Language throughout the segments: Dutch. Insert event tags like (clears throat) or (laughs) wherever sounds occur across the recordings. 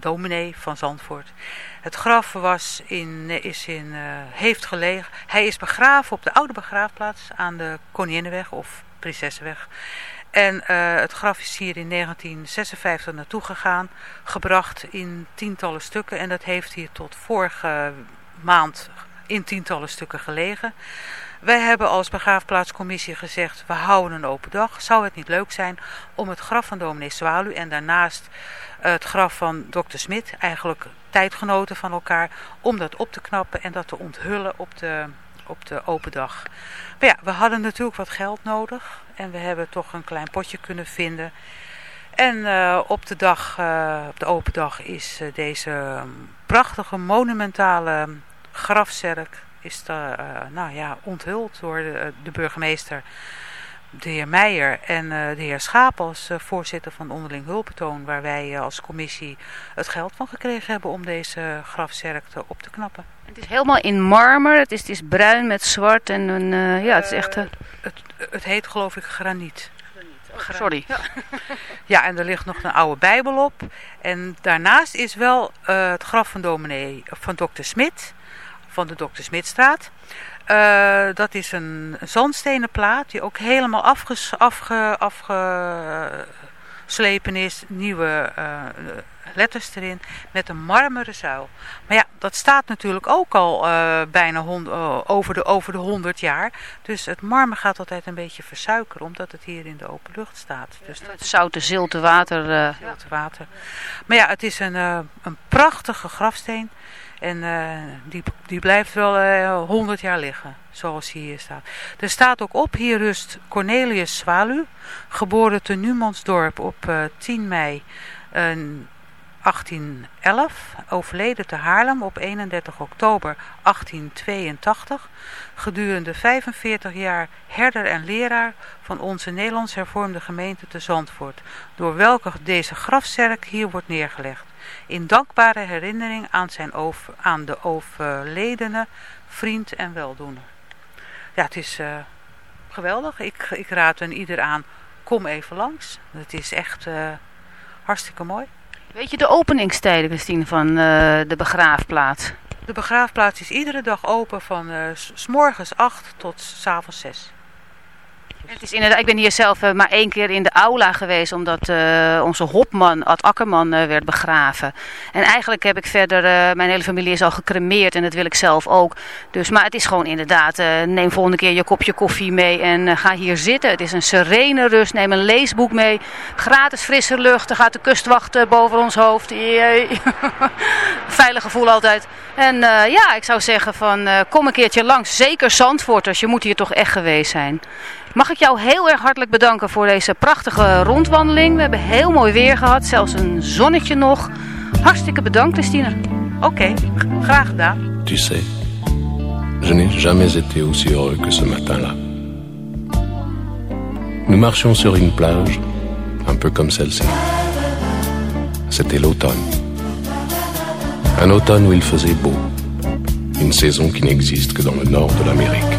dominee van Zandvoort. Het graf was in, is in, heeft gelegen. Hij is begraven op de oude begraafplaats aan de Koninginnenweg of Prinsessenweg. En het graf is hier in 1956 naartoe gegaan, gebracht in tientallen stukken. En dat heeft hier tot vorige maand in tientallen stukken gelegen. Wij hebben als begraafplaatscommissie gezegd, we houden een open dag. Zou het niet leuk zijn om het graf van dominee Zwalu en daarnaast het graf van dokter Smit, eigenlijk tijdgenoten van elkaar, om dat op te knappen en dat te onthullen op de, op de open dag. Maar ja, we hadden natuurlijk wat geld nodig en we hebben toch een klein potje kunnen vinden. En uh, op, de dag, uh, op de open dag is deze prachtige monumentale grafzerk is de, uh, nou ja, onthuld door de, de, burgemeester, de heer Meijer en uh, de heer Schaap als uh, voorzitter van onderling hulpbetoon, waar wij als commissie het geld van gekregen hebben om deze grafzerk te, op te knappen. Het is helemaal in marmer, het is, het is bruin met zwart en een, ja, het is echt... Het, het heet geloof ik graniet. Oh, sorry. Ja. ja, en er ligt nog een oude bijbel op. En daarnaast is wel het graf van dominee, van dokter Smit van de Dr. Smitstraat. Uh, dat is een, zandstenen plaat die ook helemaal afges, afge, afgeslepen is. Nieuwe uh, letters erin met een marmeren zuil. Maar ja, dat staat natuurlijk ook al uh, bijna hond, over, de, over de 100 jaar. Dus het marmer gaat altijd een beetje versuikeren omdat het hier in de open lucht staat. Dus ja, het zoute zilte water. Zilte water. Maar ja, het is een, een prachtige grafsteen. En uh, die, die blijft wel uh, 100 jaar liggen, zoals hier staat. Er staat ook op, hier rust Cornelius Swalu, geboren te Numansdorp op uh, 10 mei 1811, overleden te Haarlem op 31 oktober 1882, gedurende 45 jaar herder en leraar van onze Nederlands hervormde gemeente te Zandvoort, door welke deze grafzerk hier wordt neergelegd in dankbare herinnering aan, zijn over, aan de overledene vriend en weldoener. Ja, het is uh, geweldig. Ik, ik raad een ieder aan, kom even langs. Het is echt uh, hartstikke mooi. Weet je de openingstijden, Christine, van uh, de begraafplaats? De begraafplaats is iedere dag open van s morgens 8 tot s avonds 6. Het is inderdaad, ik ben hier zelf uh, maar één keer in de aula geweest omdat uh, onze hopman, Ad Akkerman, uh, werd begraven. En eigenlijk heb ik verder, mijn hele familie is al gecremeerd en dat wil ik zelf ook. Dus, maar het is gewoon inderdaad, neem volgende keer je kopje koffie mee en ga hier zitten. Het is een serene rust, neem een leesboek mee. Gratis frisse lucht, er gaat de kustwacht boven ons hoofd. (laughs) Veilig gevoel altijd. En ja, ik zou zeggen van kom een keertje langs, zeker Zandvoorters, je moet hier toch echt geweest zijn. Mag ik jou heel erg hartelijk bedanken voor deze prachtige rondwandeling. We hebben heel mooi weer gehad, zelfs een zonnetje nog. Hartstikke bedankt, Christine. Oké, okay, graag gedaan. Tu sais, je n'ai jamais été aussi heureux que ce matin-là. Nous marchions sur une plage, un peu comme celle-ci. C'était l'automne. Un automne où il faisait beau. Une saison qui n'existe que dans le nord de l'Amérique.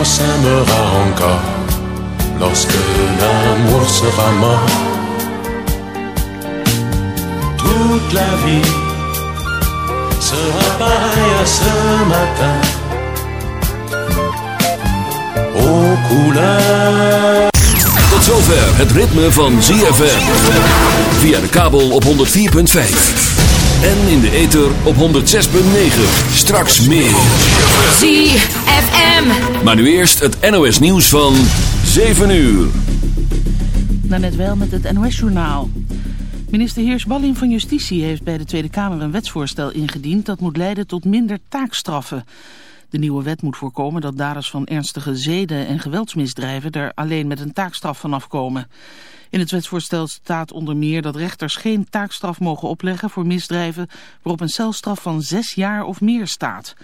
l'on s'aimera encore lorsque l'amour sera mort. Toute la vie sera pareille à ce matin aux couleurs. Tot zover het ritme van ZFM. Via de kabel op 104.5. En in de ether op 106.9. Straks meer. ZFM. Maar nu eerst het NOS nieuws van 7 uur. Net wel met het NOS journaal. Minister Heers Ballin van Justitie heeft bij de Tweede Kamer een wetsvoorstel ingediend... dat moet leiden tot minder taakstraffen. De nieuwe wet moet voorkomen dat daders van ernstige zeden- en geweldsmisdrijven er alleen met een taakstraf vanaf komen. In het wetsvoorstel staat onder meer dat rechters geen taakstraf mogen opleggen voor misdrijven waarop een celstraf van zes jaar of meer staat.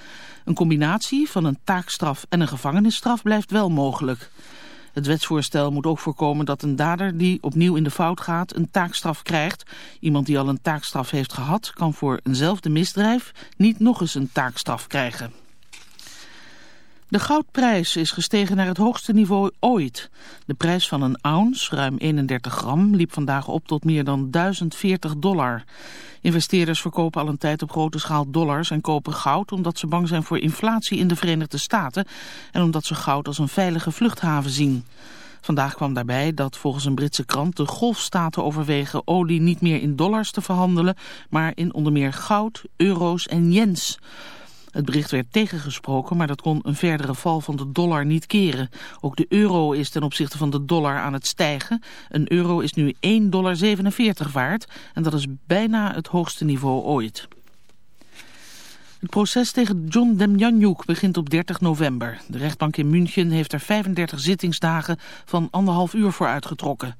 Een combinatie van een taakstraf en een gevangenisstraf blijft wel mogelijk. Het wetsvoorstel moet ook voorkomen dat een dader die opnieuw in de fout gaat een taakstraf krijgt. Iemand die al een taakstraf heeft gehad kan voor eenzelfde misdrijf niet nog eens een taakstraf krijgen. De goudprijs is gestegen naar het hoogste niveau ooit. De prijs van een ounce, ruim 31 gram, liep vandaag op tot meer dan 1040 dollar. Investeerders verkopen al een tijd op grote schaal dollars en kopen goud omdat ze bang zijn voor inflatie in de Verenigde Staten en omdat ze goud als een veilige vluchthaven zien. Vandaag kwam daarbij dat volgens een Britse krant de golfstaten overwegen olie niet meer in dollars te verhandelen, maar in onder meer goud, euro's en yens. Het bericht werd tegengesproken, maar dat kon een verdere val van de dollar niet keren. Ook de euro is ten opzichte van de dollar aan het stijgen. Een euro is nu 1,47 dollar waard en dat is bijna het hoogste niveau ooit. Het proces tegen John Demjanjuk begint op 30 november. De rechtbank in München heeft er 35 zittingsdagen van anderhalf uur voor uitgetrokken.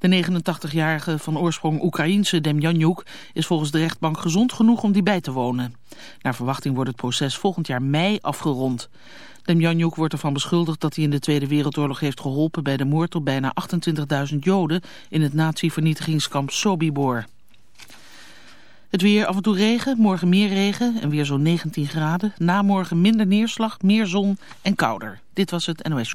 De 89-jarige van oorsprong Oekraïense Demjanjuk is volgens de rechtbank gezond genoeg om die bij te wonen. Naar verwachting wordt het proces volgend jaar mei afgerond. Demjanjuk wordt ervan beschuldigd dat hij in de Tweede Wereldoorlog heeft geholpen bij de moord op bijna 28.000 Joden in het nazi-vernietigingskamp Sobibor. Het weer af en toe regen, morgen meer regen en weer zo'n 19 graden. Na morgen minder neerslag, meer zon en kouder. Dit was het NOS.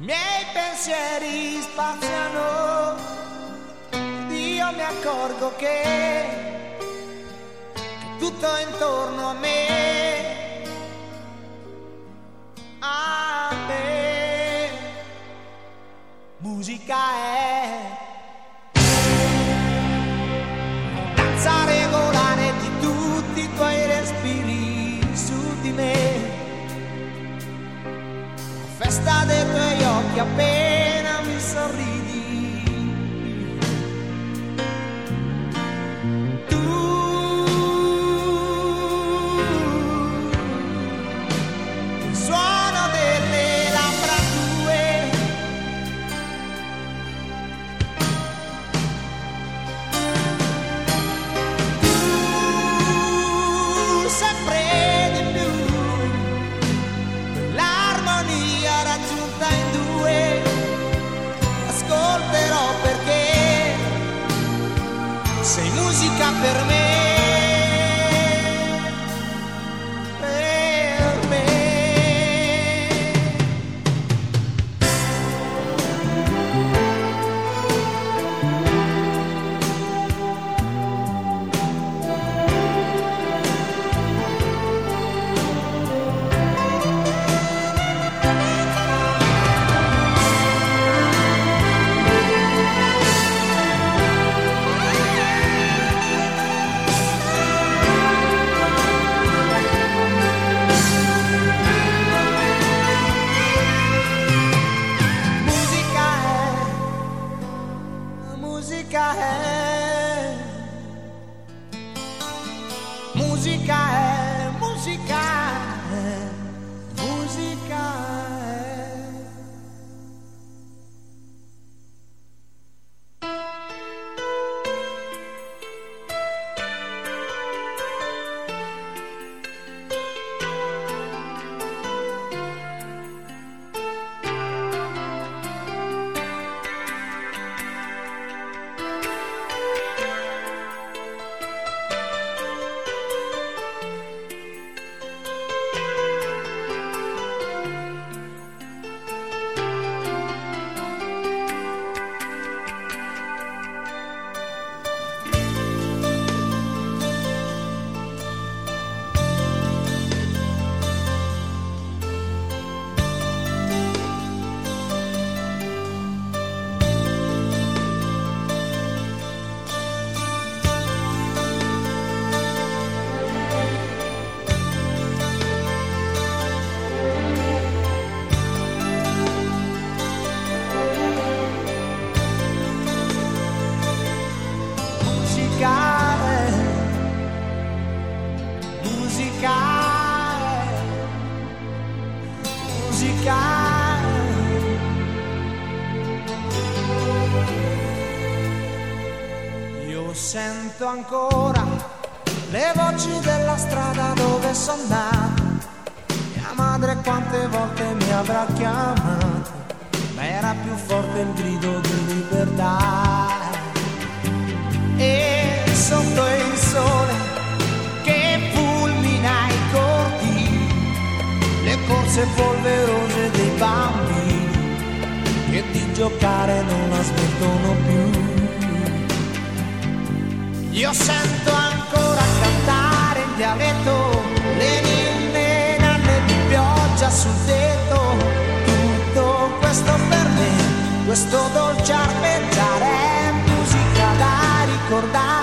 Miei pensieri spaziano io mi accorgo che, che tutto intorno a me, a me, musica è. testa dei tuoi occhi appena mi sorridi. di giocare non la smettono più. Io sento ancora cantare in dialetto le ninne nanne di pioggia sul tetto. Tutto questo per me, questo dolce arpeggiare è musica da ricordare.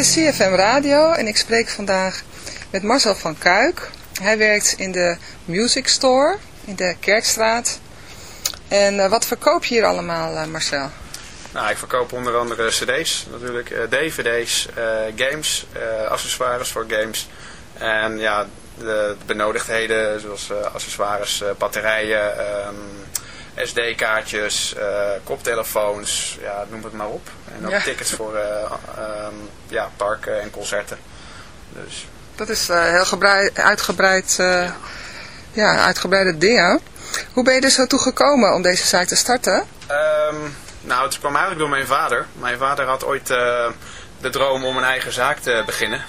is CFM Radio en ik spreek vandaag met Marcel van Kuik. Hij werkt in de Music Store in de Kerkstraat. En eh, wat verkoop je hier allemaal, eh, Marcel? Nou, ik verkoop onder andere cd's natuurlijk, eh, dvd's, games, accessoires voor games. En ja, de benodigdheden zoals accessoires, batterijen... Ehm, SD-kaartjes, eh, koptelefoons, ja, noem het maar op. En ook Ja. tickets voor eh, ehm, ja, parken en concerten. Dus Dat is eh, heel gebrei- uitgebreid, eh, ja, uitgebreide dingen. Hoe ben je er zo toe gekomen om deze zaak te starten? Ehm, nou, het kwam eigenlijk door mijn vader. Mijn vader had ooit de droom om een eigen zaak te beginnen.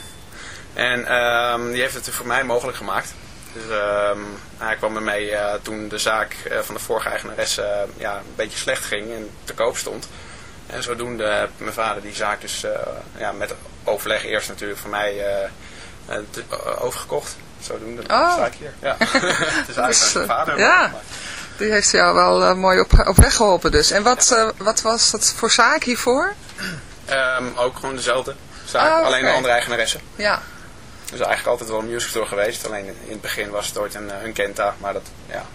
En ehm, die heeft het voor mij mogelijk gemaakt. Dus ehm, hij kwam met mij eh, toen de zaak eh, van de vorige eigenares eh, ja, een beetje slecht ging en te koop stond. En zodoende heeft mijn vader die zaak dus ja, met overleg eerst natuurlijk voor mij overgekocht. Zodoende de Oh. zaak hier. Ja. het is eigenlijk mijn vader. ja. maar- Die heeft jou wel mooi op, op weg geholpen dus. En wat, wat was het voor zaak hiervoor? Ehm, ook gewoon dezelfde zaak, Oh, alleen een andere eigenaresse. Ja, Dus eigenlijk altijd wel een music store geweest. Alleen in het begin was het ooit een, eh, een Kenta, maar dat ja,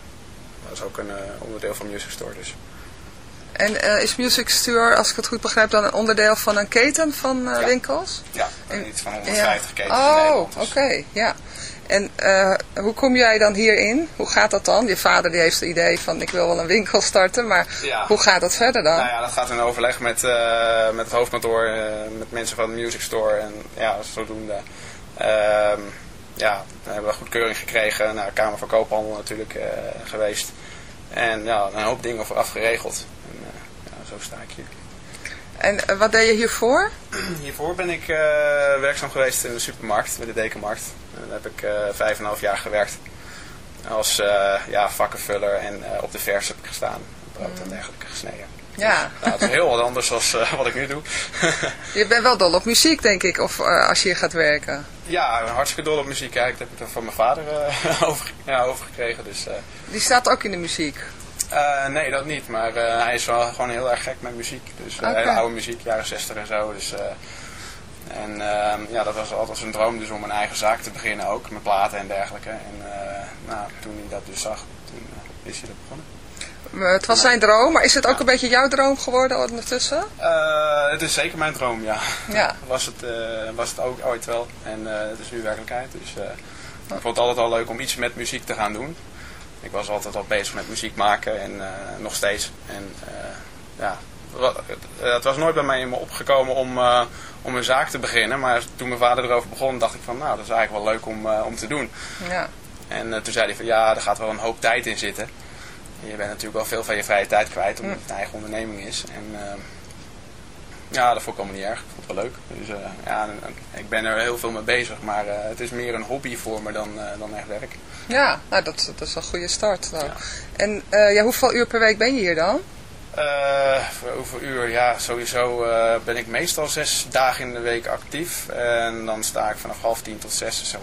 was ook een eh, onderdeel van music store. Dus. en eh, is Music Store, als ik het goed begrijp, dan een onderdeel van een keten van Ja. winkels? Ja, En- iets van 150 ketens in Oh, Nederland. oké, dus- ja. En hoe kom jij dan hierin? Hoe gaat dat dan? Je vader die heeft het idee van ik wil wel een winkel starten, maar Ja. hoe gaat dat verder dan? Nou ja, dat gaat in overleg met, met het hoofdkantoor, met mensen van de music store en ja, zodoende. Ehm ja, we hebben we goedkeuring gekregen naar de Kamer van Koophandel natuurlijk eh, geweest. En ja, een hoop dingen vooraf geregeld. En, eh, ja, zo sta ik hier. En eh, wat deed je hiervoor? (clears throat) Hiervoor ben ik werkzaam geweest in de supermarkt, bij de Dekenmarkt. En daar heb ik vijf en een half jaar gewerkt. Als ja, vakkenvuller en op de vers heb ik gestaan. Brood en dergelijke gesneden. Ja, Nou, het is heel wat anders dan wat ik nu doe. (laughs) je bent wel dol op muziek denk ik, of als je hier gaat werken. Ja, hartstikke dol op muziek. Ja, ik heb het er van mijn vader eh, (laughs) over, ja, overgekregen. Dus, eh, Die staat ook in de muziek. eh, nee, dat niet. Maar hij is wel gewoon heel erg gek met muziek. Dus hele oude muziek, jaren 60 en zo. Dus, en ehm, ja, dat was altijd zijn droom dus om een eigen zaak te beginnen ook. Met platen en dergelijke. En nou, toen hij dat dus zag, toen is hij er begonnen. Maar Het was zijn droom, maar is het ook een beetje jouw droom geworden ondertussen? Eh, het is zeker mijn droom, ja. Ja. (laughs) was, het, eh, was het ook ooit wel. En eh, het is nu werkelijkheid. Dus eh, ik vond het altijd al leuk om iets met muziek te gaan doen. Ik was altijd al bezig met muziek maken en eh, nog steeds. En eh, ja, het, eh, was nooit bij mij in me opgekomen om, eh, om een zaak te beginnen. Maar toen mijn vader erover begon, dacht ik van nou, dat is eigenlijk wel leuk om, eh, om te doen. Ja. En eh, toen zei hij van ja, er gaat wel een hoop tijd in zitten. Je bent natuurlijk wel veel van je vrije tijd kwijt, omdat het een eigen onderneming is. En eh, ja, dat vond ik allemaal niet erg. Ik vond het wel leuk. Dus eh, ja, ik ben er heel veel mee bezig, maar eh, het is meer een hobby voor me dan, eh, dan echt werk. Ja, nou, dat, dat is een goede start. En ja, hoeveel uur per week ben je hier dan? Voor hoeveel uur? Ja, sowieso ben ik meestal zes dagen in de week actief. En dan sta ik vanaf half tien tot zes, dus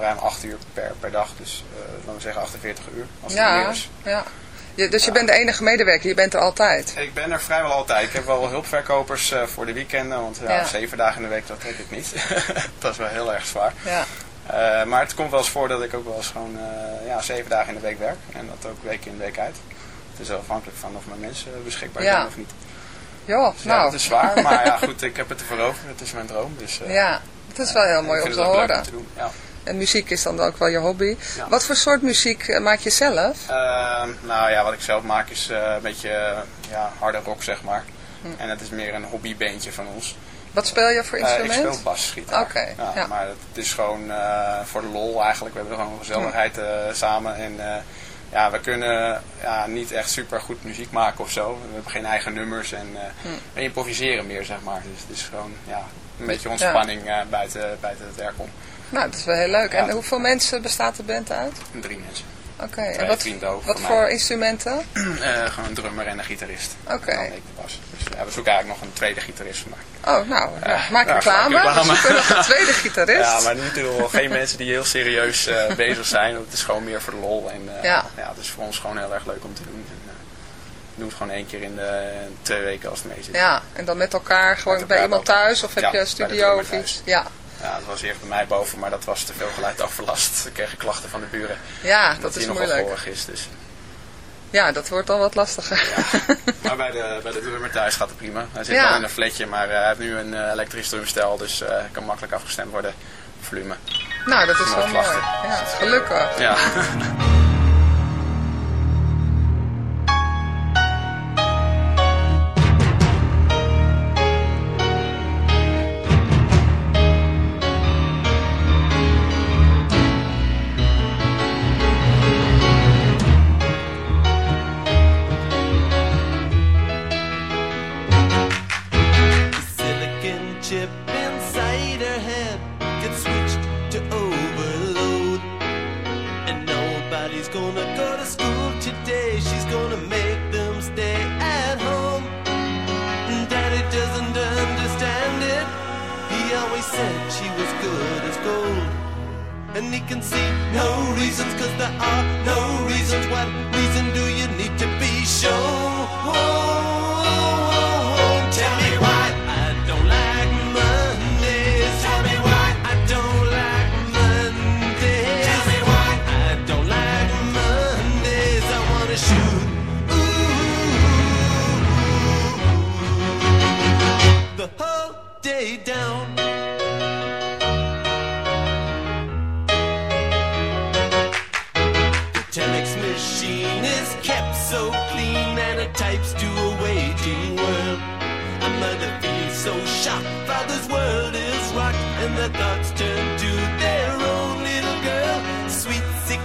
ruim acht uur per, per dag. Dus eh laten we zeggen 48 uur, als het meer Ja, is. ja. Je, dus je bent de enige medewerker, je bent er altijd. Ik ben er vrijwel altijd. Ik heb wel hulpverkopers eh, voor de weekenden, want ja, zeven dagen in de week, dat trek ik niet. (laughs) dat is wel heel erg zwaar. Ja. Eh, maar het komt wel eens voor dat ik ook wel eens gewoon eh, ja, zeven dagen in de week werk. En dat ook week in, week uit. Het is wel afhankelijk van of mijn mensen beschikbaar Ja. zijn of niet. Ja, Dus nou. ja, het is zwaar, maar ja (laughs) goed, ik heb het ervoor over. Het is mijn droom. Dus, Ja, het is wel heel mooi om te horen. te doen. Ja. En muziek is dan ook wel je hobby. Ja. Wat voor soort muziek eh, maak je zelf? Ehm, nou ja, wat ik zelf maak is eh, een beetje eh, ja, harde rock, zeg maar. Hm. En het is meer een hobbybeentje van ons. Wat speel je voor Eh, ik instrument? speel basgitaar. Oké, ja, ja. Maar het is gewoon voor de lol eigenlijk. We hebben gewoon gezelligheid eh, samen. En ja, we kunnen ja, niet echt super goed muziek maken of zo. We hebben geen eigen nummers en Hm. we improviseren meer, zeg maar. Dus het is gewoon ja, een beetje ontspanning buiten, buiten het werk om. Nou, dat is wel heel leuk. En hoeveel mensen bestaat de band uit? Drie mensen. Oké, en wat, wat voor instrumenten? (clears throat) Eh, gewoon een drummer en een gitarist. Oké. Ik bas. Dus ja, we zoeken eigenlijk nog een tweede gitarist vandaag. Oh, nou, ja, Ja, maak reclame. We zoeken nog een tweede gitarist. Ja, maar niet wel geen (laughs) mensen die heel serieus eh, bezig zijn. Het is gewoon meer voor de lol. En Ja. ja. het is voor ons gewoon heel erg leuk om te doen. En, we doen het gewoon één keer in de twee weken als het mee zit. Ja, en dan met elkaar gewoon Met bij iemand thuis of heb je een studio of iets? Ja, Ja, dat was eerst bij mij boven, maar dat was te veel geluid overlast. Ik kreeg klachten van de buren. ja dat dat is moeilijk. vorig is. Dus. Ja, dat wordt al wat lastiger. Maar bij de, bij de drummer thuis gaat het prima. Hij zit Ja. wel in een flatje, maar eh, hij heeft nu een eh, elektrisch drumstel, dus hij kan makkelijk afgestemd worden. Volume. nou, dat is wel mooi. Ja, gelukkig. Ja. (laughs) always said she was good as gold. And he can see no reasons, cause there are no reasons. What reason do you need to be shown? Tell the thoughts turn to their own little girl. Sweet 16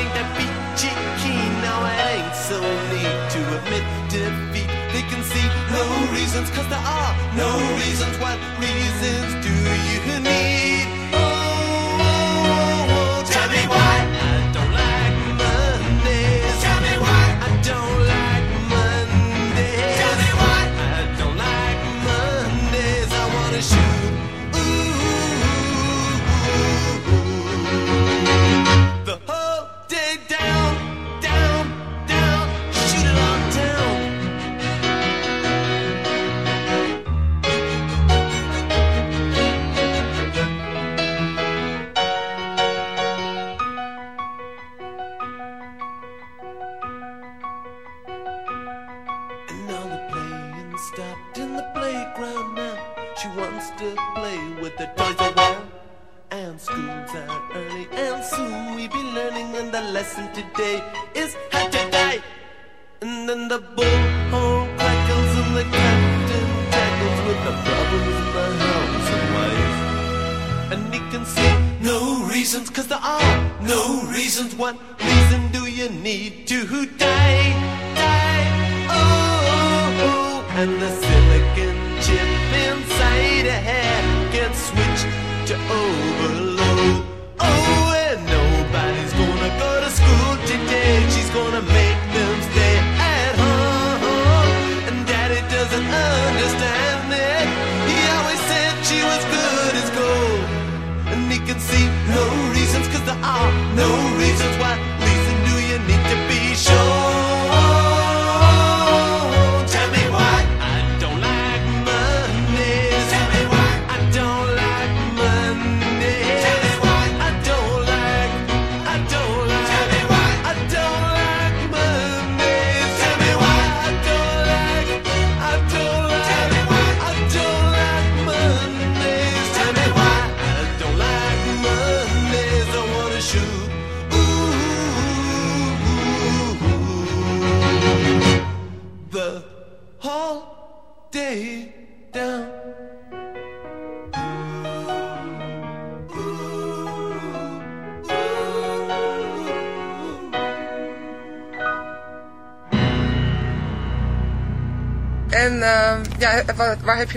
ain't that peachy keen, now it ain't so neat to admit defeat. They can see no reasons, cause there are no reasons. What reasons do you need? The bullhorn crackles, and the captain tackles with the problems in the house and wife. And he can see no reasons, cause there are no reasons. What reason do you need to die? Die, oh, oh, oh. And the silicon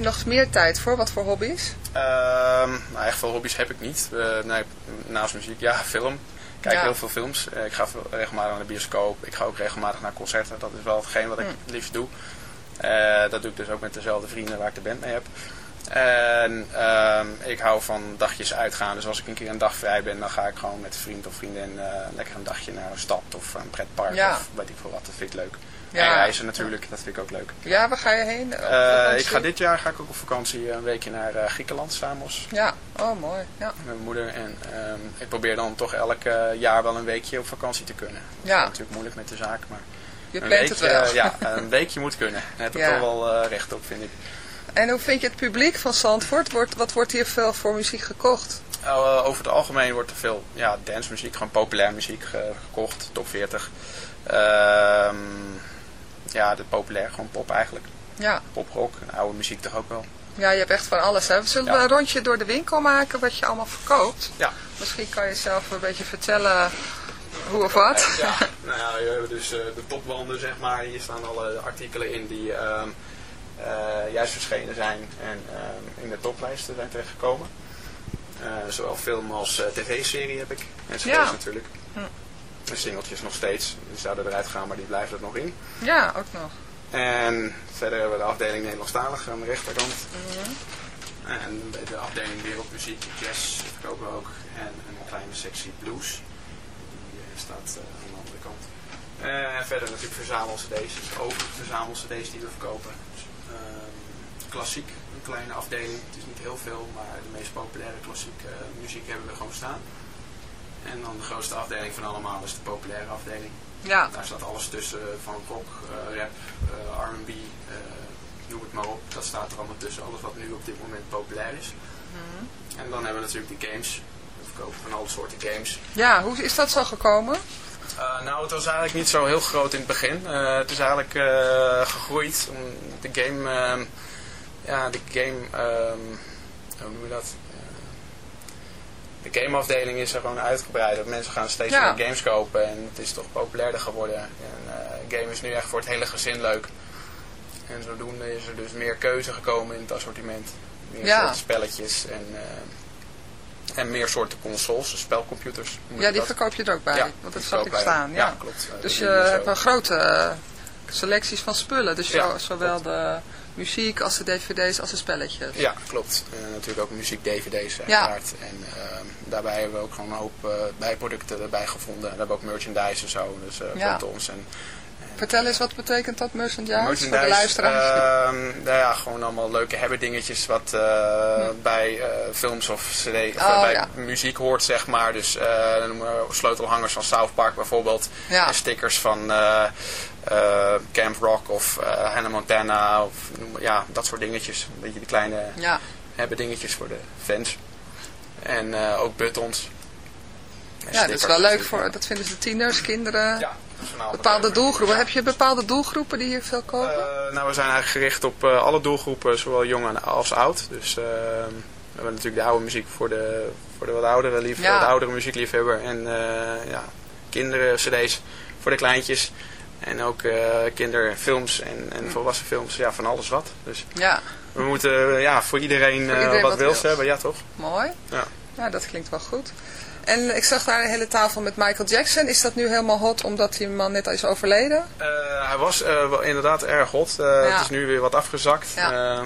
je nog meer tijd voor? Wat voor hobby's? Ehm, nou, echt veel hobby's heb ik niet. Eh, nee, naast muziek, ja, film. Ik kijk Ja. heel veel films. Eh, ik ga regelmatig naar de bioscoop. Ik ga ook regelmatig naar concerten. Dat is wel hetgeen wat ik Hm. het liefst doe. Eh, dat doe ik dus ook met dezelfde vrienden waar ik de band mee heb. En ehm, ik hou van dagjes uitgaan. Dus als ik een keer een dag vrij ben, dan ga ik gewoon met een vriend of vriendin eh, lekker een dagje naar een stad of een pretpark Ja. of weet ik veel wat. Dat vind ik leuk. Ja. En reizen natuurlijk, dat vind ik ook leuk. Ja, waar ga je heen? Eh, ik ga dit jaar ga ik ook op vakantie een weekje naar eh, Griekenland, Samos. Ja, oh mooi. Ja. Met mijn moeder. En ehm, ik probeer dan toch elk eh, jaar wel een weekje op vakantie te kunnen. Ja. Dat is natuurlijk moeilijk met de zaak, maar... Je een plant het weekje, wel. eh, ja, (laughs) een weekje moet kunnen. Daar heb ik Ja. toch wel eh, recht op, vind ik. En hoe vind je het publiek van Zandvoort? Wordt, wat wordt hier veel voor muziek gekocht? Uh, over het algemeen wordt er veel ja, dancemuziek, gewoon populair muziek ge- gekocht, top 40. Ehm, ja, de populair, gewoon pop eigenlijk. Ja. Poprock, oude muziek toch ook wel. Ja, je hebt echt van alles. Hè? Zullen Ja. we een rondje door de winkel maken wat je allemaal verkoopt? Ja. Misschien kan je zelf een beetje vertellen hoe of wat. Eh, ja, (laughs) nou ja, we hebben dus eh, de topwanden, zeg maar. Hier staan alle artikelen in die ehm, eh, juist verschenen zijn en ehm, in de toplijsten zijn terechtgekomen. Eh, zowel film als eh, tv-serie heb ik. En cd's Ja. natuurlijk. Hm. En singeltjes nog steeds. Die zouden eruit gaan, maar die blijven er nog in. Ja, ook nog. En verder hebben we de afdeling Nederlandstalig aan de rechterkant. Mhm. En de afdeling wereldmuziek, jazz verkopen we ook. En een kleine sectie blues. Die eh, staat eh, aan de andere kant. Eh, en verder natuurlijk verzamel-cd's. Dus over verzamel-cd's die we verkopen. Ehm, klassiek, een kleine afdeling. Het is niet heel veel, maar de meest populaire klassieke eh, muziek hebben we gewoon staan. En dan de grootste afdeling van allemaal is de populaire afdeling. Ja. Daar staat alles tussen van rock, eh, rap, eh, R&B, eh, noem het maar op. Dat staat er allemaal tussen. Alles wat nu op dit moment populair is. Mhm. En dan hebben we natuurlijk de games. We verkopen van alle soorten games. Ja, hoe is dat zo gekomen? Uh, nou, het was eigenlijk niet zo heel groot in het begin. Uh, het is eigenlijk uh, gegroeid. om De game, uh, ja, de game, um, hoe noem je dat? de gameafdeling is er gewoon uitgebreid. Dat mensen gaan steeds Ja. meer games kopen en het is toch populairder geworden. En game is nu echt voor het hele gezin leuk. En zodoende is er dus meer keuze gekomen in het assortiment. Meer Ja. soorten spelletjes en, en meer soorten consoles, dus spelcomputers. Ja, die dat. verkoop je er ook bij. Ja, want dat zag ik staan. Ja, klopt. Eh, Dus je hebt een grote eh, selecties van spullen. Dus zowel de muziek als de dvd's als de spelletjes. Ja, klopt. En natuurlijk ook muziek-dvd's uiteraard. En ehm, daarbij hebben we ook gewoon een hoop eh, bijproducten erbij gevonden. We hebben ook merchandise en zo, dus eh Ja. ons. En, Vertel eens, wat betekent dat merchandise, voor de merchandise, luisteraars? ehm, nou ja, gewoon allemaal leuke hebberdingetjes wat eh, bij eh, films of cd, of Oh, bij ja. muziek hoort, zeg maar. Dus eh, sleutelhangers van South Park bijvoorbeeld. Ja. En stickers van eh, eh, Camp Rock of eh, Hannah Montana. Of, ja, dat soort dingetjes. Een beetje de kleine Ja. hebberdingetjes voor de fans. En eh, ook buttons. En ja, dat is wel leuk voor, dat vinden de tieners, kinderen, Ja, bepaalde doelgroepen. Heb je bepaalde doelgroepen die hier veel kopen? Eh, nou, we zijn eigenlijk gericht op eh, alle doelgroepen, zowel jong als oud. Dus eh, we hebben natuurlijk de oude muziek voor de, voor de wat oudere, lief, Ja. de oudere muziekliefhebber. En ja, kinderen, cd's voor de kleintjes. En ook kinderfilms en, en volwassen films. Ja, van alles wat. Dus ja, we moeten ja, voor iedereen, Voor iedereen wat wat wils. hebben. Ja, toch? mooi. Ja. Ja, dat klinkt wel goed. En ik zag daar een hele tafel met Michael Jackson. Is dat nu helemaal hot omdat die man net is overleden? Eh, hij was eh, wel inderdaad erg hot. Eh, Ja. Het is nu weer wat afgezakt. Ja.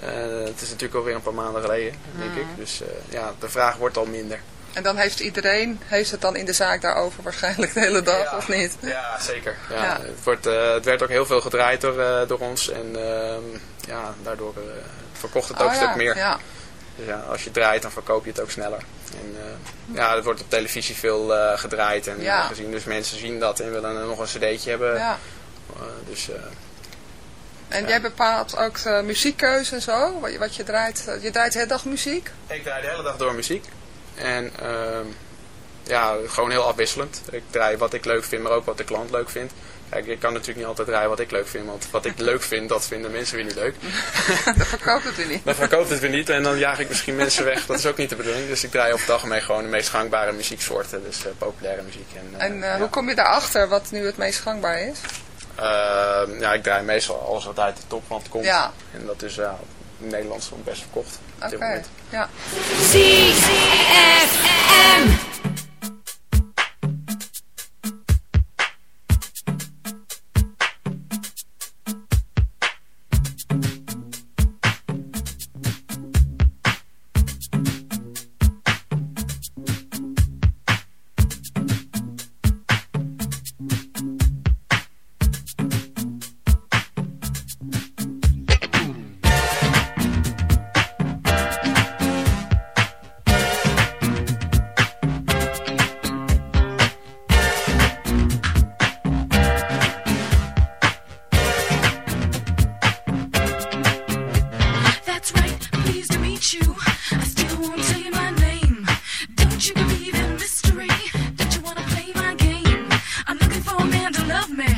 Het is natuurlijk alweer een paar maanden geleden, denk Mhm. ik. Dus ja, de vraag wordt al minder. En dan heeft iedereen, heeft het dan in de zaak daarover waarschijnlijk de hele dag, Ja. of niet? Ja, zeker. Ja. Het, wordt, het werd ook heel veel gedraaid door, door ons. En ehm, ja, daardoor verkocht het ook Oh, een stuk meer. Ja. Dus ja, als je draait, dan verkoop je het ook sneller. En eh, ja, het wordt op televisie veel eh, gedraaid en Ja. eh, gezien. Dus mensen zien dat en willen nog een cd'tje hebben. ja. Dus... En jij bepaalt ook de muziekkeuze en zo, wat je, wat je draait. Je draait de hele dag muziek? Ik draai de hele dag door muziek. En ehm, ja, gewoon heel afwisselend. Ik draai wat ik leuk vind, maar ook wat de klant leuk vindt. Kijk, ik kan natuurlijk niet altijd draaien wat ik leuk vind, want wat ik leuk vind, dat vinden mensen weer niet leuk. (laughs) Dan verkoopt het weer niet. Dan verkoopt het weer niet en dan jaag ik misschien mensen weg. Dat is ook niet de bedoeling. Dus ik draai over het algemeen gewoon de meest gangbare muzieksoorten. Dus eh, populaire muziek. En, eh, En eh, ja. hoe kom je daarachter wat nu het meest gangbaar is? Ehm, ja, ik draai meestal alles wat uit de topwand komt. Ja. En dat is ja, in Nederland gewoon best verkocht op Oké, dit moment. ja. love me.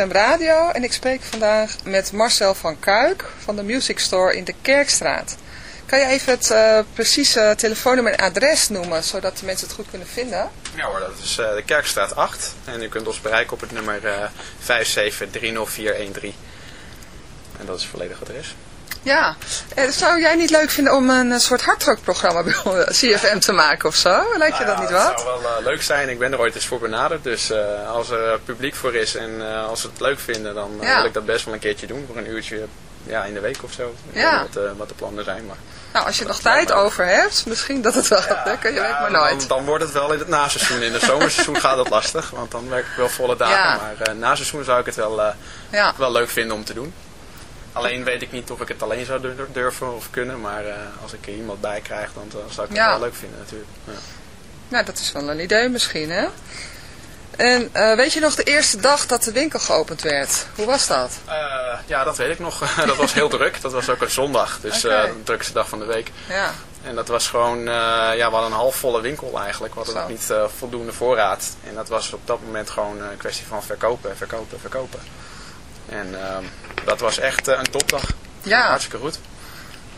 ZFM Radio en ik spreek vandaag met Marcel van Kuik van de Music Store in de Kerkstraat. Kan je even het eh, precieze telefoonnummer en adres noemen, zodat de mensen het goed kunnen vinden? Ja hoor, dat is eh, de Kerkstraat 8 en u kunt ons bereiken op het nummer eh, 5730413. En dat is het volledige adres. Ja, eh, zou jij niet leuk vinden om een eh, soort hardrockprogramma (laughs) bij CFM te maken of zo? Lijkt je dat Nou niet ja, wat? Het zou wel eh, leuk zijn. Ik ben er ooit eens voor benaderd. Dus als er publiek voor is en als ze het leuk vinden, dan Ja. wil ik dat best wel een keertje doen. Voor een uurtje ja, in de week of zo. Ja. niet Wat, wat de plannen zijn. Maar Nou, als je nog tijd over hebt, misschien dat het wel gaat lukken. Je weet maar nooit. dan, dan wordt het wel in het naseizoen. In het zomerseizoen gaat het lastig. Want dan werk ik wel volle dagen. Maar eh naseizoen zou ik het wel, wel leuk vinden om te doen. Alleen weet ik niet of ik het alleen zou dur- durven of kunnen. Maar eh, als ik er iemand bij krijg, dan, dan zou ik het Ja. wel leuk vinden natuurlijk. Ja. Nou, dat is wel een idee misschien, hè? En eh, weet je nog de eerste dag dat de winkel geopend werd? Hoe was dat? Eh, ja, dat weet ik nog. (laughs) dat was heel druk. Dat was ook een zondag. Dus de drukste dag van de week. Ja. En dat was gewoon, ja, we hadden een halfvolle winkel eigenlijk. We hadden nog niet voldoende voorraad. En dat was op dat moment gewoon een kwestie van verkopen, verkopen, verkopen. En ehm, dat was echt eh, een topdag. Ja. Hartstikke goed.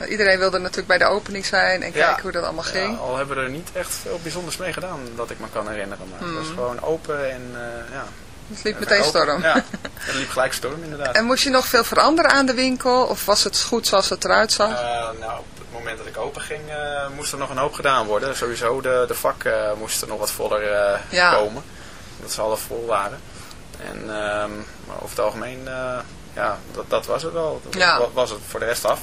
Iedereen wilde natuurlijk bij de opening zijn en Ja. kijken hoe dat allemaal ging. Ja, al hebben we er niet echt veel bijzonders mee gedaan, dat ik me kan herinneren. Maar het was Hmm. gewoon open en eh, ja. Het liep En meteen storm. Ja, het liep gelijk storm inderdaad. En moest je nog veel veranderen aan de winkel? Of was het goed zoals het eruit zag? Eh, nou, op het moment dat ik open ging, moest er nog een hoop gedaan worden. Sowieso de, de vak eh, moest er nog wat voller Ja. komen. Dat ze alle vol waren. En, ehm, maar over het algemeen, eh, ja, dat, dat was het wel. Dat Ja. was het voor de rest af.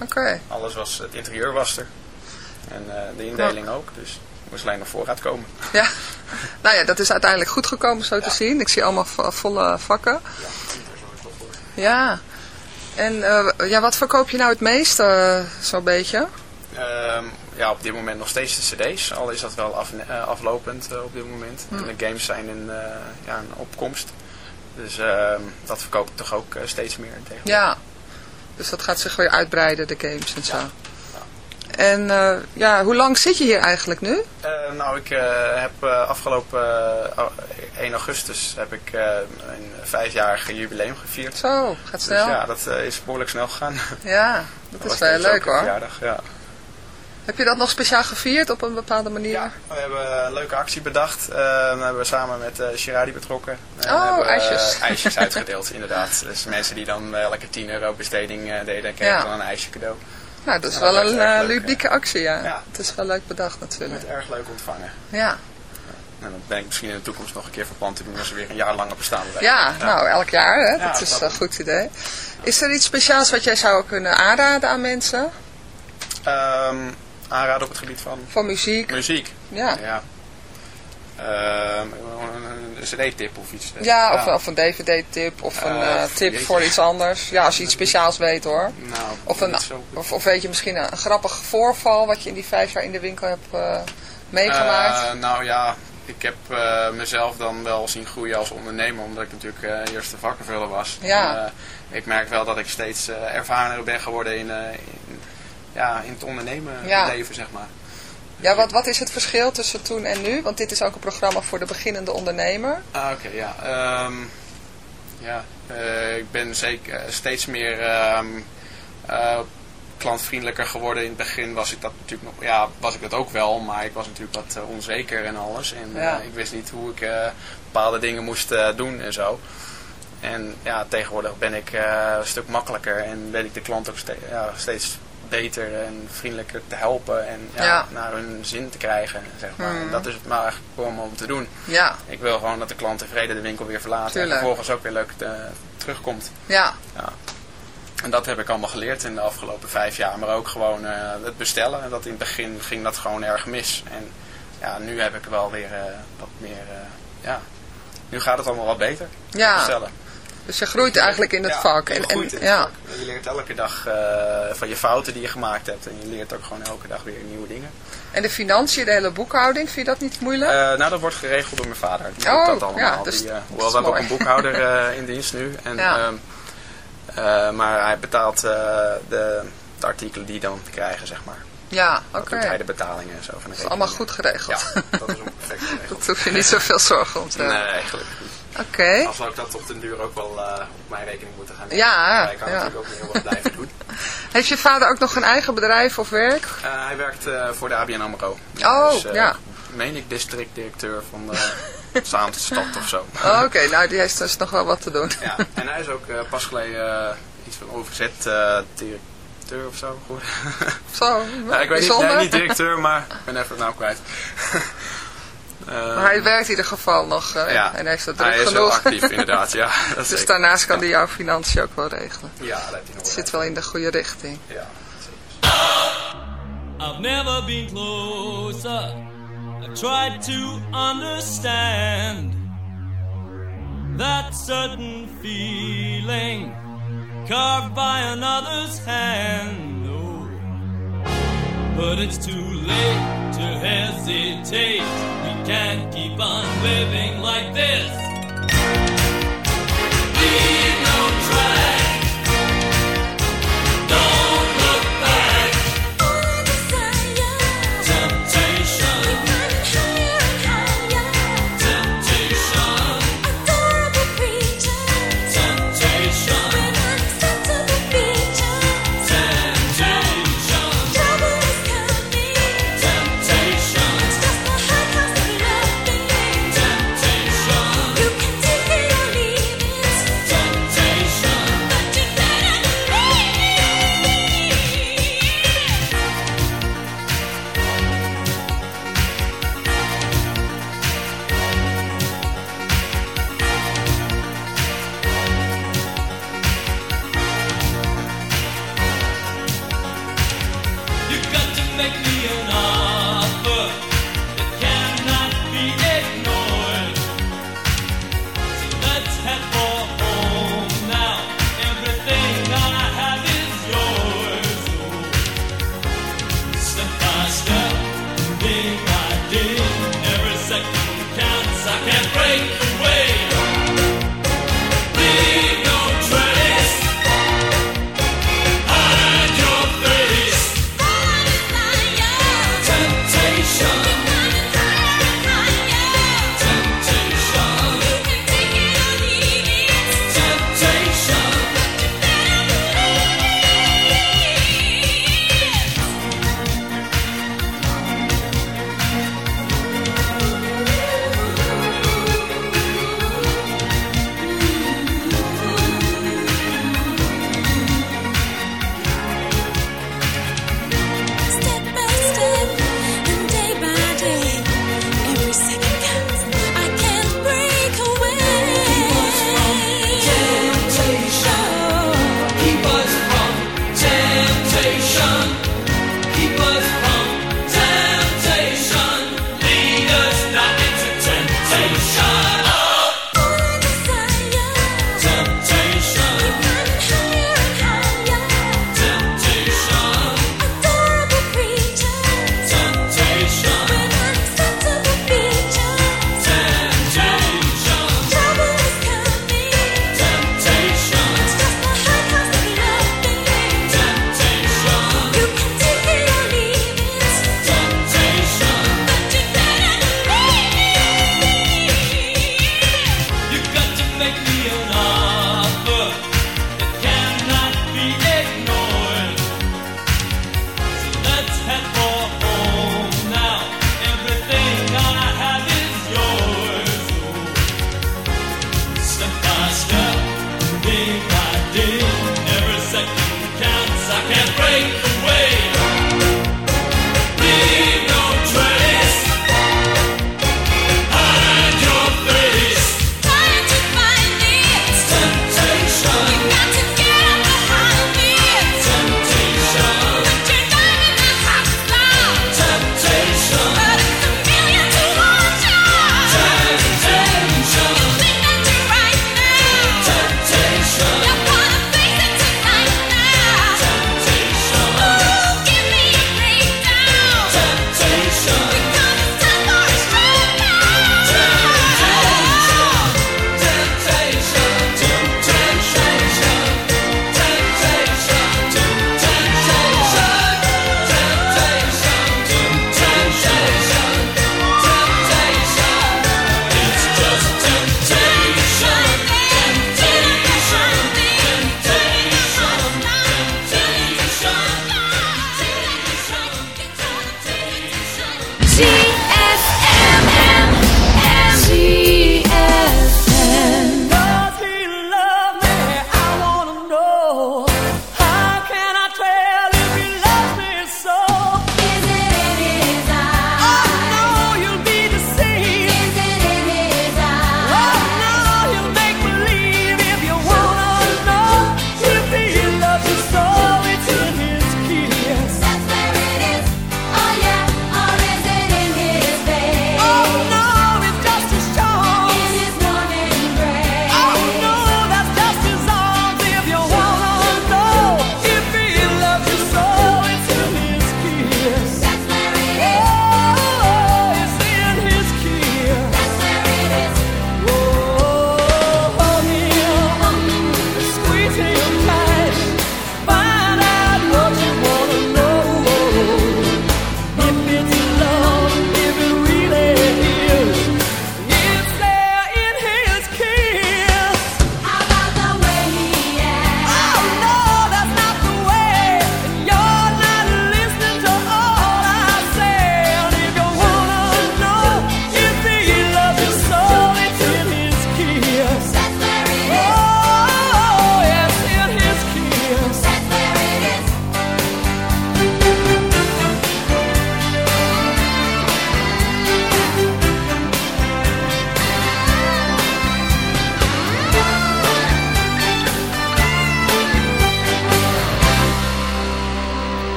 Oké. Alles was, het interieur was er. En eh, de indeling ook. Dus er moest alleen nog voorraad komen. Ja. Nou ja, dat is uiteindelijk goed gekomen zo te zien. Ik zie allemaal vo- volle vakken. Ja. En eh, ja, wat verkoop je nou het meest, zo'n beetje? Ehm, ja, op dit moment nog steeds de cd's. Al is dat wel af, eh, aflopend eh, op dit moment. Hm. En de games zijn in, eh, ja, een opkomst. Dus ehm, dat verkoop ik toch ook steeds meer tegenwoordig. Ja. Dus dat gaat zich weer uitbreiden, de games en zo. En ja, hoe lang zit je hier eigenlijk nu? Nou, ik heb afgelopen eh, 1 augustus heb ik een vijfjarige jubileum gevierd. Zo, gaat snel. Dus ja, dat is behoorlijk snel gegaan. Ja, (laughs) dat is wel dus leuk hoor. verjaardag, ja. Heb je dat nog speciaal gevierd op een bepaalde manier? We hebben een leuke actie bedacht. Eh dan hebben we samen met eh Shiradi betrokken. En Oh, hebben we, eh, ijsjes. (laughs) ijsjes uitgedeeld, inderdaad. Dus mensen die dan elke 10 euro besteding deden, kregen Ja. dan een ijsje cadeau. Nou, dat is Ja, wel dat een leuk, ludieke actie, ja. Ja. Het is wel leuk bedacht natuurlijk. Het erg leuk ontvangen. Ja. En dan ben ik misschien in de toekomst nog een keer van plan te doen als we weer een jaar langer bestaan. Ja, nou, elk jaar, hè. Ja, dat is een goed idee. Is er iets speciaals wat jij zou kunnen aanraden aan mensen? Ehm, aanraden op het gebied van Voor muziek? muziek. Ja. ja. Ehm, een cd-tip of iets. Ja, of, of een dvd-tip of een Eh, eh, tip jeetje. voor iets anders. Ja, als je iets speciaals weet hoor. Nou, Of, een, of, of weet je misschien een, een grappig voorval wat je in die vijf jaar in de winkel hebt eh, meegemaakt? Eh, nou ja, ik heb eh, mezelf dan wel zien groeien als ondernemer, omdat ik natuurlijk eh eerst de vakkenvuller was. Ja. En, eh, ik merk wel dat ik steeds eh ervarener ben geworden in, eh, in, ja, in het ondernemen Ja. leven, zeg maar. ja, wat, wat is het verschil tussen toen en nu? Want dit is ook een programma voor de beginnende ondernemer. Ah, oké, ja. Ehm, ja, eh, ik ben zeker eh, steeds meer ehm, eh, klantvriendelijker geworden. In het begin was ik dat natuurlijk nog, ja, was ik dat ook wel, maar ik was natuurlijk wat onzeker en alles. En Ja. ik wist niet hoe ik bepaalde dingen moest doen en zo. En ja, tegenwoordig ben ik een stuk makkelijker en ben ik de klant ook ja, steeds beter en vriendelijker te helpen en ja, Ja. naar hun zin te krijgen. Zeg maar. Mhm. En dat is het maar eigenlijk om, om te doen. Ja. Ik wil gewoon dat de klant tevreden de winkel weer verlaat Tuurlijk. en vervolgens ook weer leuk eh, terugkomt. Ja. Ja. En dat heb ik allemaal geleerd in de afgelopen vijf jaar. Maar ook gewoon eh, het bestellen. En dat in het begin ging dat gewoon erg mis. En ja, nu heb ik wel weer eh, wat meer... ja, nu gaat het allemaal wat beter. Ja. Bestellen. Dus je groeit eigenlijk in het Ja, vak. En, en, het ja. vak. Je leert elke dag eh, van je fouten die je gemaakt hebt. En je leert ook gewoon elke dag weer nieuwe dingen. en de financiën, de hele boekhouding, vind je dat niet moeilijk? Eh, nou, dat wordt geregeld door mijn vader. Die Oh, dat allemaal. ja, dus die, eh, hoewel we hebben ook een boekhouder in dienst nu. En, Ja. ehm, eh, maar hij betaalt de, de artikelen die dan te krijgen, zeg maar. ja, oké. doet hij de betalingen en zo van de Dat is allemaal goed geregeld. Ja, dat is ook perfect (laughs) geregeld. dat hoef je niet zoveel zorgen om te Nee, hebben. eigenlijk niet. Oké. Als we ook dat op den duur ook wel eh, op mijn rekening moeten gaan Ja, Hij kan ja. natuurlijk ook niet heel wat blijven doen. (laughs) Heeft je vader ook nog een eigen bedrijf of werk? Eh, hij werkt eh, voor de ABN AMRO. Oh, dus, ja. Meen ik districtdirecteur van de (laughs) Zaanstad of zo. (laughs) Oh, Oké, nou die heeft dus nog wel wat te doen. Ja, en hij is ook pas geleden iets van OVZ-directeur directeur of zo geworden. Zo, ja, ik weet niet, nee, niet directeur, maar ik ben even het nou kwijt. Eh, Maar hij werkt in ieder geval nog eh, Ja. en heeft Hij druk is heel genoeg. actief, inderdaad, ja, (laughs) dat dus zeker. daarnaast kan hij jouw financiën ook wel regelen. Ja, dat hij nog Het zit wel in de goede richting. Ja. I've never been closer. I've tried to understand that certain feeling carved by another's hand. But it's too late to hesitate. We can't keep on living like this. Leave no track.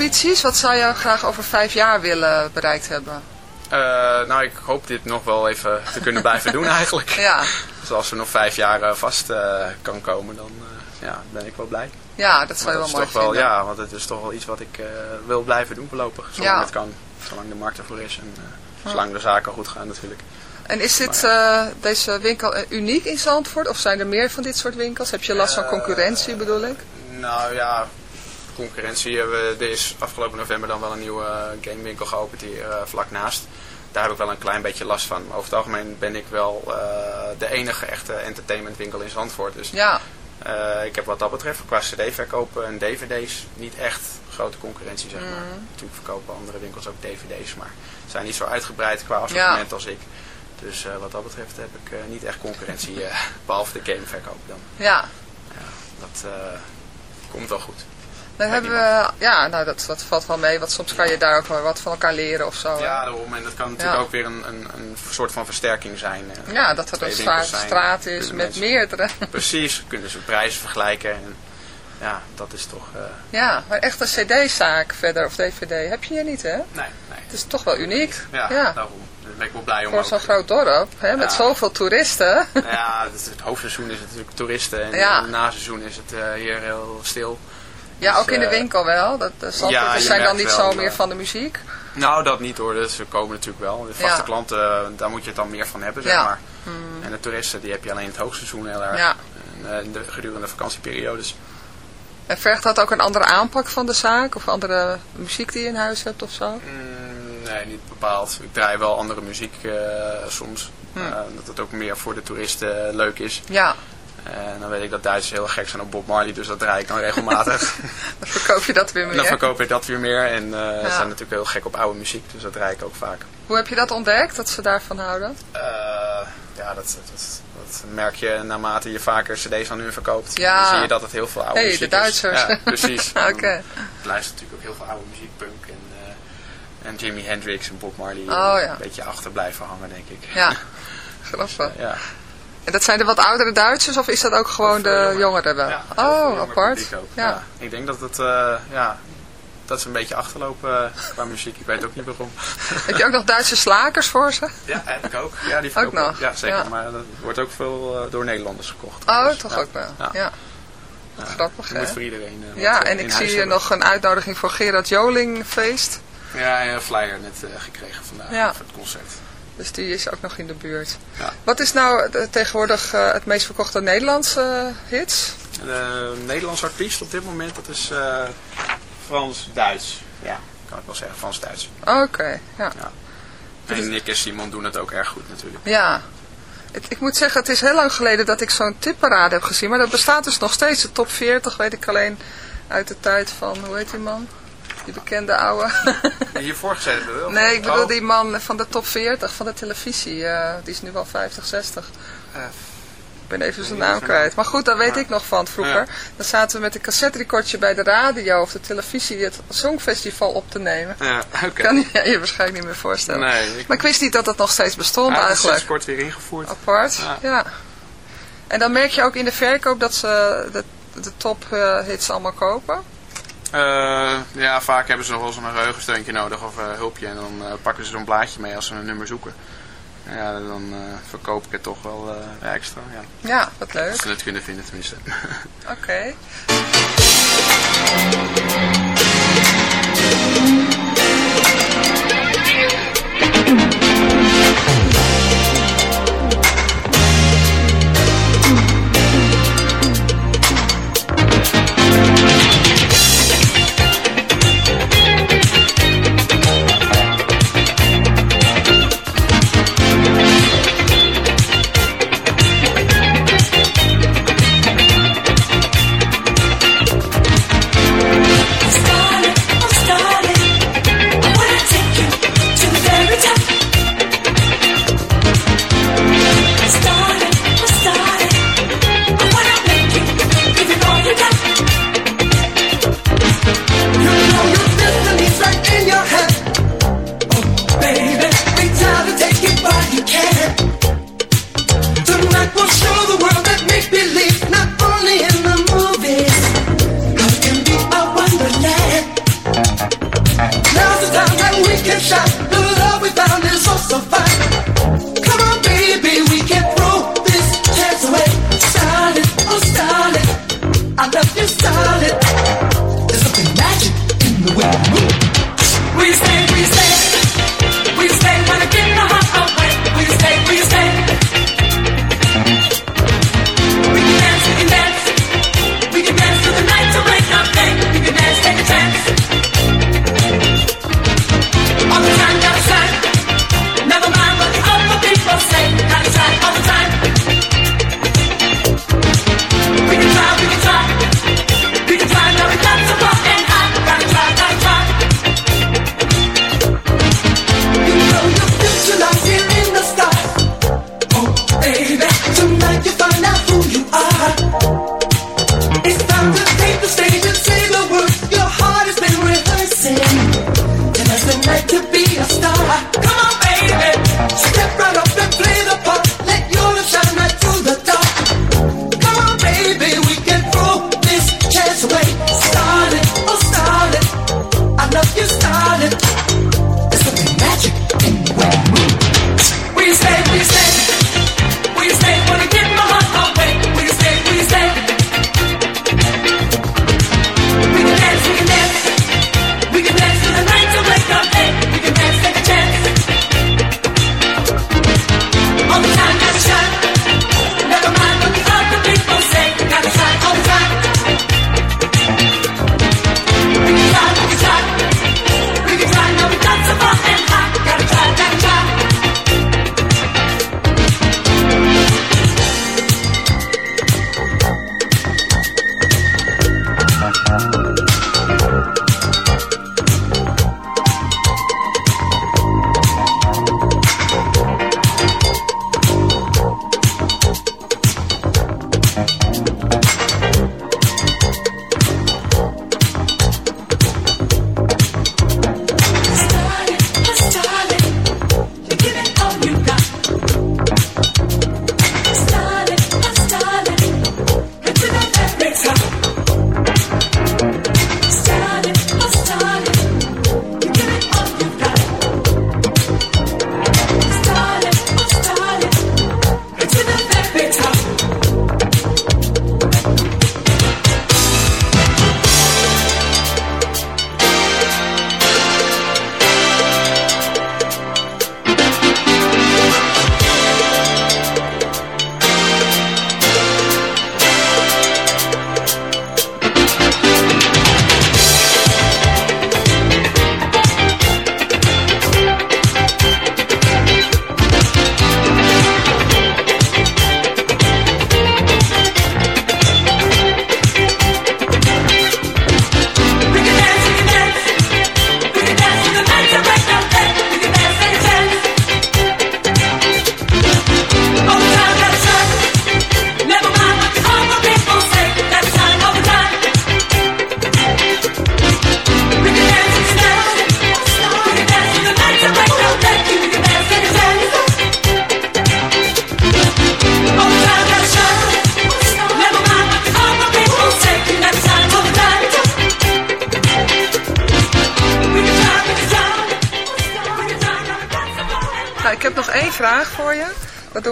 Ambities? Wat zou je graag over vijf jaar willen bereikt hebben? Eh, nou, ik hoop dit nog wel even te kunnen blijven doen eigenlijk. Ja. Dus als er nog vijf jaar eh, vast eh, kan komen, dan ja, ben ik wel blij. Ja, dat zou je wel mooi is toch wel. Ja, want het is toch wel iets wat ik wil blijven doen voorlopig. Zolang Ja. het kan. Zolang de markt ervoor is en zolang de zaken goed gaan natuurlijk. En is dit, deze winkel uniek in Zandvoort? Of zijn er meer van dit soort winkels? Heb je last van concurrentie bedoel ik? Nou ja, concurrentie. hebben we- Er is afgelopen november dan wel een nieuwe eh, gamewinkel geopend hier eh, vlak naast. Daar heb ik wel een klein beetje last van. Maar over het algemeen ben ik wel eh, de enige echte entertainmentwinkel in Zandvoort. Dus Ja. ik heb wat dat betreft qua cd-verkopen en dvd's niet echt grote concurrentie zeg maar. Mm. Natuurlijk verkopen andere winkels ook dvd's, maar zijn niet zo uitgebreid qua assortiment als ik. Dus wat dat betreft heb ik niet echt concurrentie, (laughs) eh, behalve de gameverkoop dan. Ja. Dat eh, komt wel goed. Dan hebben we, ja, nou dat, dat valt wel mee, want soms kan je daar ook wel wat van elkaar leren of zo. Ja, daarom. En dat kan natuurlijk Ja. ook weer een, een, een soort van versterking zijn. eh. Ja, dat Twee een winkels stra- zijn, straat is met mensen- meerdere. (laughs) Precies, kunnen ze prijzen vergelijken. En, ja, dat is toch... eh, Ja, maar echt een cd-zaak verder of dvd heb je hier niet, hè? nee, nee. Het is toch wel uniek. Ja, Ja. daarom. Daar ben ik wel blij om Voor zo'n groot dorp, hè, met zoveel toeristen. Ja, het, het hoofdseizoen is het natuurlijk toeristen. En Ja. het naseizoen is het eh, hier heel stil. Ja, Dus, ook in de eh, winkel wel. Dat, de zijn dan niet zo meer eh, van de muziek. Nou, dat niet hoor. Dus ze komen natuurlijk wel. De vaste Ja. klanten, eh, daar moet je het dan meer van hebben, zeg Ja. maar. Hmm. En de toeristen, die heb je alleen in het hoogseizoen heel erg. Ja. En, de, gedurende de vakantieperiodes. En vergt dat ook een andere aanpak van de zaak? Of andere muziek die je in huis hebt of zo? Mm, nee, niet bepaald. Ik draai wel andere muziek soms. Hmm. Dat het ook meer voor de toeristen leuk is. Ja. En dan weet ik dat Duitsers heel gek zijn op Bob Marley, dus dat draai ik dan regelmatig. (laughs) Dan verkoop je dat weer meer. dan verkoop ik dat weer meer. En eh, ze zijn natuurlijk heel gek op oude muziek, dus dat draai ik ook vaak. Hoe heb je dat ontdekt, dat ze daarvan houden? Eh, ja, dat, dat, dat merk je naarmate je vaker cd's aan hun verkoopt. Ja. Dan zie je dat het heel veel oude Hey, muziek de Duitsers. is. Ja, precies. (laughs) Oké. Luister natuurlijk ook heel veel oude muziek, punk en, eh, en Jimi Hendrix en Bob Marley. Oh, eh, ja. Een beetje achter blijven hangen, denk ik. Ja, (laughs) grappig. ja. En dat zijn de wat oudere Duitsers of is dat ook gewoon de jongeren wel? Ja, oh, apart. Ja. Ik denk dat het, eh, ja, dat ze een beetje achterlopen eh, qua muziek. Ik weet ook niet waarom. (laughs) Heb je ook nog Duitse slakers voor ze? Ja, heb ik ook. Ja, die Ook nog? Ja, zeker. Ja. Maar dat wordt ook veel eh, door Nederlanders gekocht. Oh, Dus, toch ja. ook wel. Ja. Grappig, hè? moet voor iedereen eh, ja, eh, en ik zie hier hebben. nog een uitnodiging voor Gerard Joling feest. Ja, een flyer net eh, gekregen vandaag voor het concert. Dus die is ook nog in de buurt. Ja. Wat is nou de- tegenwoordig eh, het meest verkochte Nederlandse eh, hits? De Nederlandse artiest op dit moment, dat is eh, Frans-Duits. Ja, kan ik wel zeggen, Frans-Duits. Oké, ja. En Nick en Simon doen het ook erg goed natuurlijk. Ja. Het- ik moet zeggen, het is heel lang geleden dat ik zo'n tipparade heb gezien. Maar dat bestaat dus nog steeds. De top 40 weet ik alleen uit de tijd van, hoe heet die man? Die bekende ouwe. (laughs) Die hiervoor gezet hebben wel? nee, ik bedoel Oh, die man van de top 40 van de televisie. eh, die is nu wel 50, 60. eh, Ik ben even zijn naam kwijt. Maar goed, dat weet Ja. ik nog van vroeger. Ja. Dan zaten we met een cassetterecordje bij de radio of de televisie het Songfestival op te nemen. Ja, oké. Kan je je waarschijnlijk niet meer voorstellen. Nee, ik- Maar ik wist niet dat dat nog steeds bestond Ja, het is eigenlijk. sinds kort weer ingevoerd. Apart, Ja. ja. En dan merk je ook in de verkoop dat ze de, de top eh, hits allemaal kopen. Eh, ja, vaak hebben ze nog wel zo'n geheugensteuntje nodig of eh, hulpje. En dan eh, pakken ze zo'n blaadje mee als ze een nummer zoeken. Ja, dan verkoop ik het toch wel extra. Ja. Ja, wat leuk. Als ze het kunnen vinden tenminste. Oké. (laughs)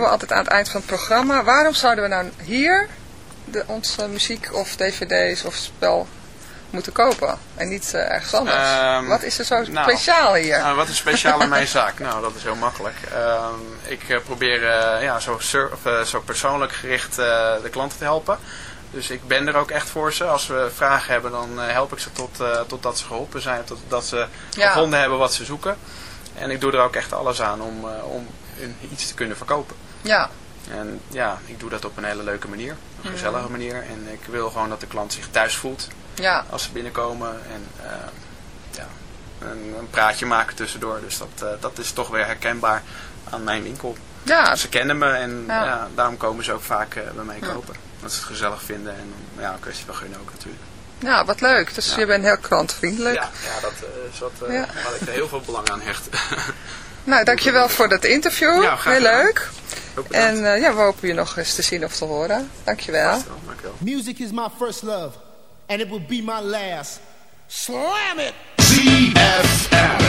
we altijd aan het eind van het programma. Waarom zouden we nou hier de, onze muziek of dvd's of spel moeten kopen? En niet eh, ergens anders? Ehm, wat is er zo nou, speciaal hier? nou, wat is speciaal (laughs) aan mijn zaak? Nou, dat is heel makkelijk. Ehm, ik eh, probeer ja, zo, zo persoonlijk gericht de klanten te helpen. Dus ik ben er ook echt voor ze. Als we vragen hebben, dan help ik ze tot, totdat ze geholpen zijn. Totdat ze Ja. gevonden hebben wat ze zoeken. En ik doe er ook echt alles aan om, om iets te kunnen verkopen. Ja. En ja, ik doe dat op een hele leuke manier. Een Mhm. gezellige manier. En ik wil gewoon dat de klant zich thuis voelt. Ja. Als ze binnenkomen. En eh, ja, een, een praatje maken tussendoor. Dus dat, eh, dat is toch weer herkenbaar aan mijn winkel. Ja. Ze kennen me en Ja. ja. daarom komen ze ook vaak eh, bij mij Ja. kopen. Dat ze het gezellig vinden. En ja, een kwestie van gunnen ook natuurlijk. Ja, wat leuk. Dus Ja. je bent heel klantvriendelijk. Ja, ja dat is wat, Ja. waar ik er heel veel belang aan hecht. Nou, dankjewel voor dat interview. Ja, graag heel leuk. Ook. En eh, ja, we hopen je nog eens te zien of te horen. Dankjewel. Music is my first love, and it will be my last. Slam it! ZFM.